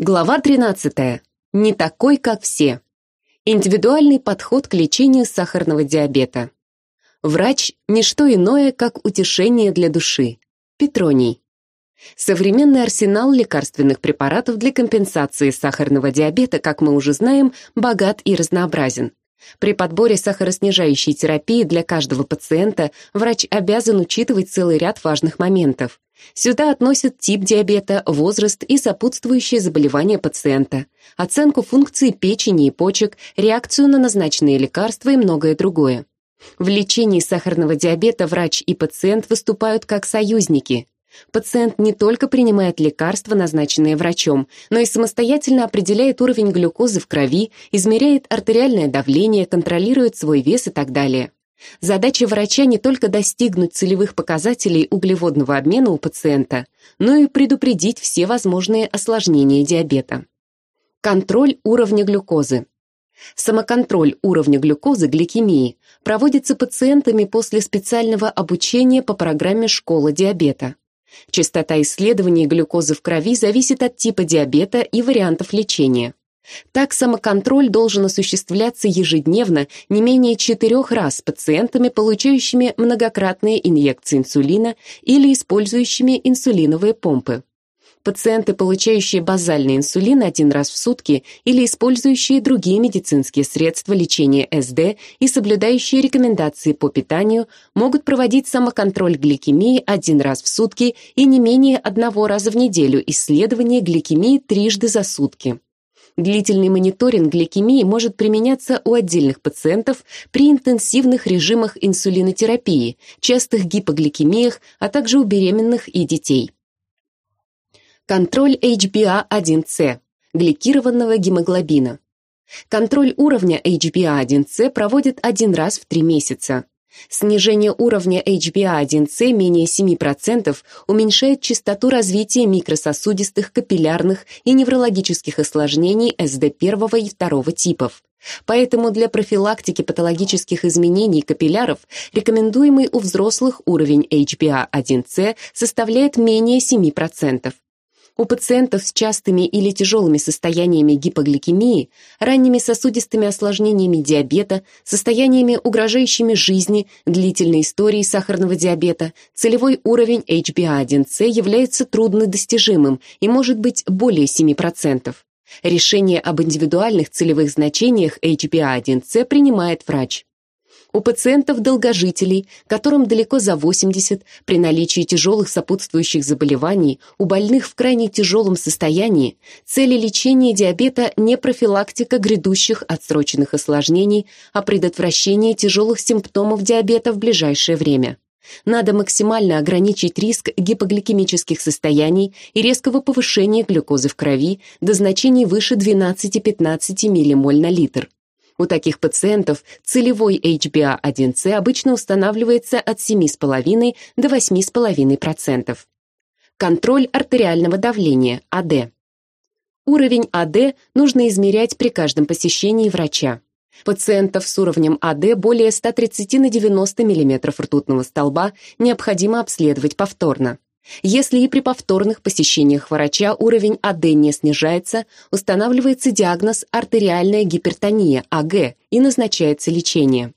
Глава 13. Не такой, как все. Индивидуальный подход к лечению сахарного диабета. Врач – не что иное, как утешение для души. Петроний. Современный арсенал лекарственных препаратов для компенсации сахарного диабета, как мы уже знаем, богат и разнообразен. При подборе сахароснижающей терапии для каждого пациента врач обязан учитывать целый ряд важных моментов. Сюда относят тип диабета, возраст и сопутствующие заболевания пациента, оценку функции печени и почек, реакцию на назначенные лекарства и многое другое. В лечении сахарного диабета врач и пациент выступают как союзники. Пациент не только принимает лекарства, назначенные врачом, но и самостоятельно определяет уровень глюкозы в крови, измеряет артериальное давление, контролирует свой вес и так далее. Задача врача не только достигнуть целевых показателей углеводного обмена у пациента, но и предупредить все возможные осложнения диабета. Контроль уровня глюкозы. Самоконтроль уровня глюкозы гликемии проводится пациентами после специального обучения по программе «Школа диабета». Частота исследований глюкозы в крови зависит от типа диабета и вариантов лечения. Так самоконтроль должен осуществляться ежедневно не менее четырех раз с пациентами, получающими многократные инъекции инсулина или использующими инсулиновые помпы. Пациенты, получающие базальный инсулин один раз в сутки или использующие другие медицинские средства лечения СД и соблюдающие рекомендации по питанию, могут проводить самоконтроль гликемии один раз в сутки и не менее одного раза в неделю исследование гликемии трижды за сутки. Длительный мониторинг гликемии может применяться у отдельных пациентов при интенсивных режимах инсулинотерапии, частых гипогликемиях, а также у беременных и детей. Контроль HbA1c, гликированного гемоглобина. Контроль уровня HbA1c проводят один раз в три месяца. Снижение уровня HbA1c менее 7% уменьшает частоту развития микрососудистых, капиллярных и неврологических осложнений СД1 и 2 типов. Поэтому для профилактики патологических изменений капилляров рекомендуемый у взрослых уровень HbA1c составляет менее 7%. У пациентов с частыми или тяжелыми состояниями гипогликемии, ранними сосудистыми осложнениями диабета, состояниями, угрожающими жизни, длительной историей сахарного диабета, целевой уровень HbA1c является труднодостижимым и может быть более 7%. Решение об индивидуальных целевых значениях HbA1c принимает врач. У пациентов-долгожителей, которым далеко за 80, при наличии тяжелых сопутствующих заболеваний, у больных в крайне тяжелом состоянии, цели лечения диабета не профилактика грядущих отсроченных осложнений, а предотвращение тяжелых симптомов диабета в ближайшее время. Надо максимально ограничить риск гипогликемических состояний и резкого повышения глюкозы в крови до значений выше 12-15 ммоль на литр. У таких пациентов целевой HbA1c обычно устанавливается от 7,5 до 8,5%. Контроль артериального давления, АД. Уровень АД нужно измерять при каждом посещении врача. Пациентов с уровнем АД более 130 на 90 мм ртутного столба необходимо обследовать повторно. Если и при повторных посещениях врача уровень АД не снижается, устанавливается диагноз артериальная гипертония, АГ, и назначается лечение.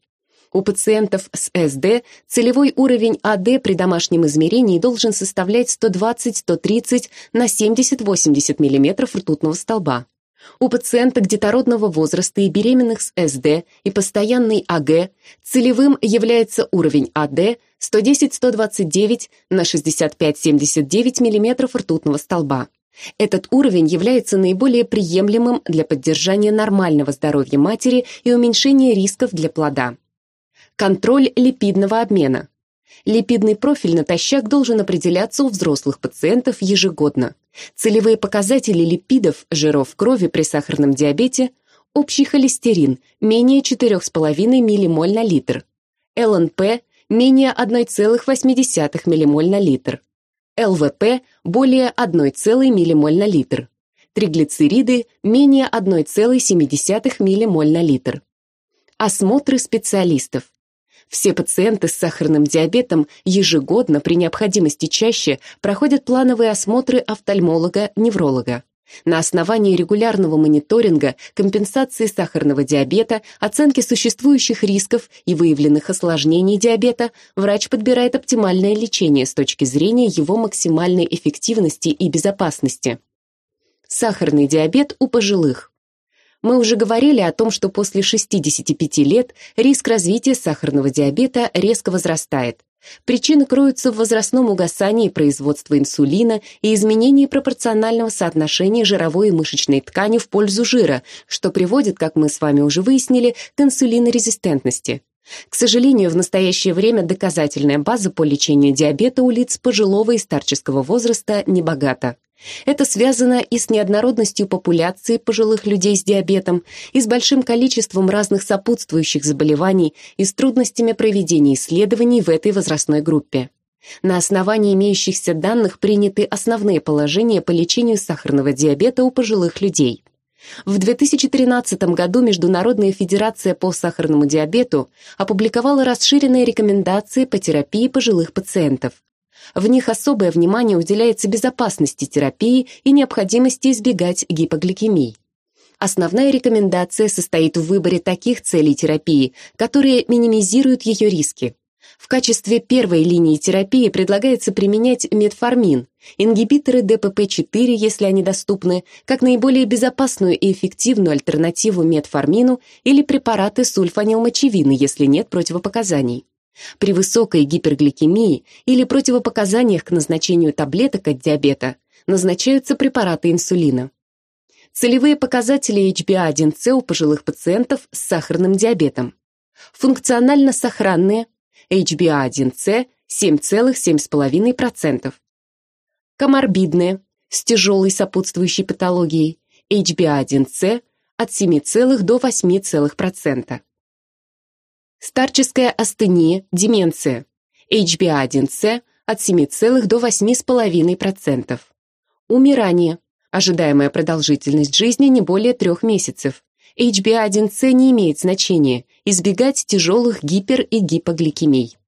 У пациентов с СД целевой уровень АД при домашнем измерении должен составлять 120-130 на 70-80 мм ртутного столба. У пациенток детородного возраста и беременных с СД и постоянной АГ целевым является уровень АД 110-129 на 65-79 мм ртутного столба. Этот уровень является наиболее приемлемым для поддержания нормального здоровья матери и уменьшения рисков для плода. Контроль липидного обмена. Липидный профиль натощак должен определяться у взрослых пациентов ежегодно. Целевые показатели липидов, жиров крови при сахарном диабете, общий холестерин менее 4,5 ммоль на литр, ЛНП менее 1,8 ммоль на литр, ЛВП более 1 ммоль на литр, триглицериды менее 1,7 ммоль на литр. Осмотры специалистов. Все пациенты с сахарным диабетом ежегодно, при необходимости чаще, проходят плановые осмотры офтальмолога-невролога. На основании регулярного мониторинга, компенсации сахарного диабета, оценки существующих рисков и выявленных осложнений диабета, врач подбирает оптимальное лечение с точки зрения его максимальной эффективности и безопасности. Сахарный диабет у пожилых. Мы уже говорили о том, что после 65 лет риск развития сахарного диабета резко возрастает. Причины кроются в возрастном угасании производства инсулина и изменении пропорционального соотношения жировой и мышечной ткани в пользу жира, что приводит, как мы с вами уже выяснили, к инсулинорезистентности. К сожалению, в настоящее время доказательная база по лечению диабета у лиц пожилого и старческого возраста небогата. Это связано и с неоднородностью популяции пожилых людей с диабетом, и с большим количеством разных сопутствующих заболеваний, и с трудностями проведения исследований в этой возрастной группе. На основании имеющихся данных приняты основные положения по лечению сахарного диабета у пожилых людей. В 2013 году Международная федерация по сахарному диабету опубликовала расширенные рекомендации по терапии пожилых пациентов. В них особое внимание уделяется безопасности терапии и необходимости избегать гипогликемии. Основная рекомендация состоит в выборе таких целей терапии, которые минимизируют ее риски. В качестве первой линии терапии предлагается применять метформин, ингибиторы ДПП-4, если они доступны, как наиболее безопасную и эффективную альтернативу метформину или препараты сульфанилмочевины, если нет противопоказаний. При высокой гипергликемии или противопоказаниях к назначению таблеток от диабета назначаются препараты инсулина. Целевые показатели HbA1c у пожилых пациентов с сахарным диабетом. Функционально сохранные HbA1c 7,7,5%. Коморбидные с тяжелой сопутствующей патологией HbA1c от 7, до 8%. Старческая астения, деменция. HbA1c от 7 до 8,5%. Умирание. Ожидаемая продолжительность жизни не более трех месяцев. HbA1c не имеет значения. Избегать тяжелых гипер- и гипогликемий.